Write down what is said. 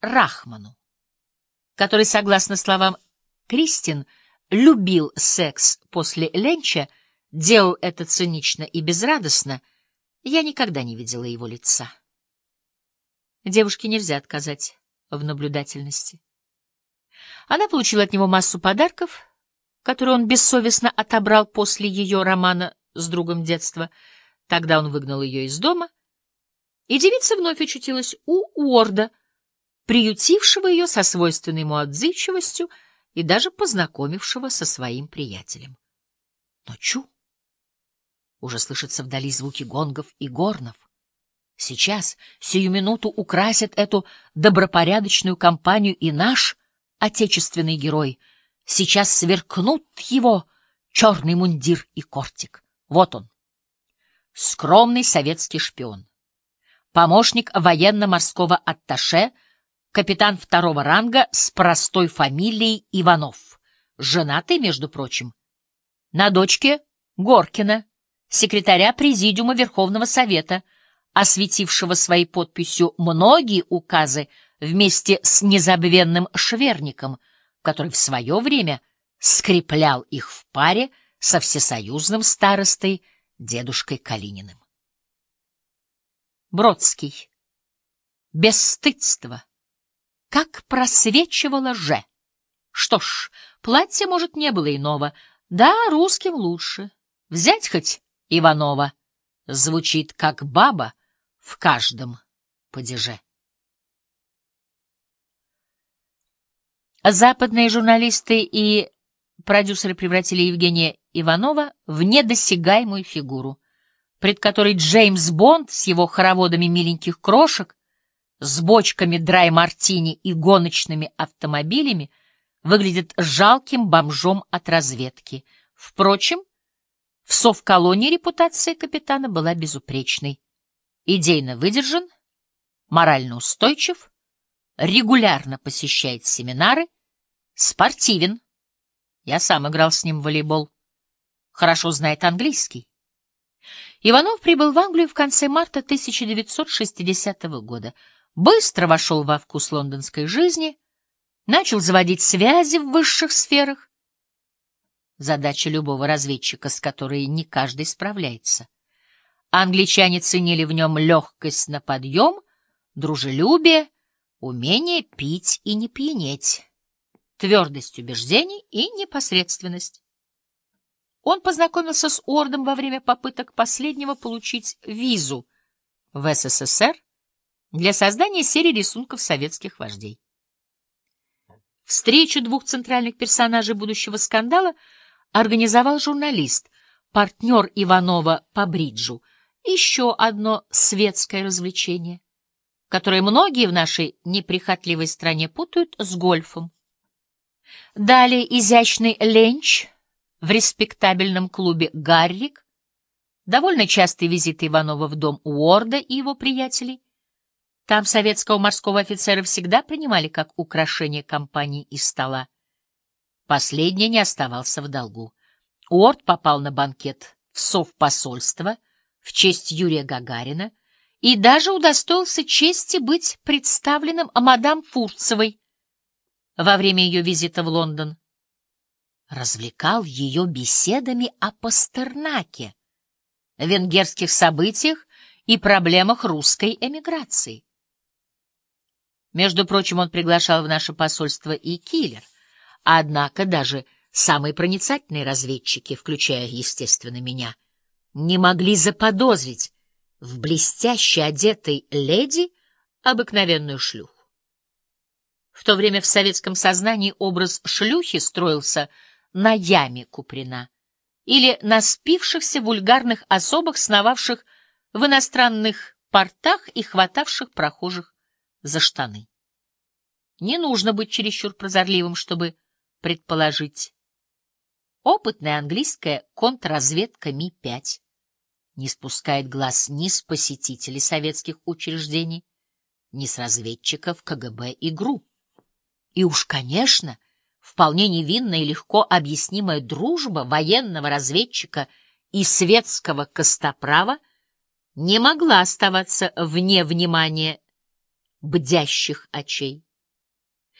Рахману, который, согласно словам Кристин, любил секс после ленча, делал это цинично и безрадостно, я никогда не видела его лица. Девушке нельзя отказать в наблюдательности. Она получила от него массу подарков, которые он бессовестно отобрал после ее романа с другом детства. Тогда он выгнал ее из дома, и девица вновь очутилась у Уорда, приютившего ее со свойственной ему отзывчивостью и даже познакомившего со своим приятелем. Но чу! Уже слышатся вдали звуки гонгов и горнов. Сейчас, сию минуту, украсит эту добропорядочную компанию и наш отечественный герой. Сейчас сверкнут его черный мундир и кортик. Вот он, скромный советский шпион, помощник военно-морского атташе, капитан второго ранга с простой фамилией Иванов, женатый, между прочим, на дочке Горкина, секретаря Президиума Верховного Совета, осветившего своей подписью многие указы вместе с незабвенным Шверником, который в свое время скреплял их в паре со всесоюзным старостой дедушкой Калининым. Бродский. Бесстыдство. Как просвечивало же. Что ж, платья, может, не было иного. Да, русским лучше. Взять хоть Иванова. Звучит как баба в каждом падеже. Западные журналисты и продюсеры превратили Евгения Иванова в недосягаемую фигуру, пред которой Джеймс Бонд с его хороводами миленьких крошек, с бочками драй-мартини и гоночными автомобилями выглядит жалким бомжом от разведки. Впрочем, в совколонии репутация капитана была безупречной. Идейно выдержан, морально устойчив, регулярно посещает семинары, спортивен. Я сам играл с ним в волейбол. Хорошо знает английский. Иванов прибыл в Англию в конце марта 1960 года. Быстро вошел во вкус лондонской жизни, начал заводить связи в высших сферах, задача любого разведчика, с которой не каждый справляется. Англичане ценили в нем легкость на подъем, дружелюбие, умение пить и не пьянеть, твердость убеждений и непосредственность. Он познакомился с Ордом во время попыток последнего получить визу в СССР для создания серии рисунков советских вождей. Встречу двух центральных персонажей будущего скандала — организовал журналист, партнер Иванова по бриджу, еще одно светское развлечение, которое многие в нашей неприхотливой стране путают с гольфом. Далее изящный ленч в респектабельном клубе «Гаррик», довольно частые визиты Иванова в дом Уорда и его приятелей. Там советского морского офицера всегда принимали как украшение компании и стола. Последний не оставался в долгу. Уорд попал на банкет в совпосольство в честь Юрия Гагарина и даже удостоился чести быть представленным мадам Фурцевой во время ее визита в Лондон. Развлекал ее беседами о Пастернаке, венгерских событиях и проблемах русской эмиграции. Между прочим, он приглашал в наше посольство и киллер — Однако даже самые проницательные разведчики, включая, естественно, меня, не могли заподозрить в блестяще одетой леди обыкновенную шлюху. В то время в советском сознании образ шлюхи строился на яме Куприна или на спившихся вульгарных особах, сновавших в иностранных портах и хватавших прохожих за штаны. Не нужно быть чересчур прозорливым, чтобы предположить. Опытная английская контрразведка Ми-5 не спускает глаз ни с посетителей советских учреждений, ни с разведчиков КГБ и ГРУ. И уж, конечно, вполне невинная и легко объяснимая дружба военного разведчика и светского костоправа не могла оставаться вне внимания бдящих очей.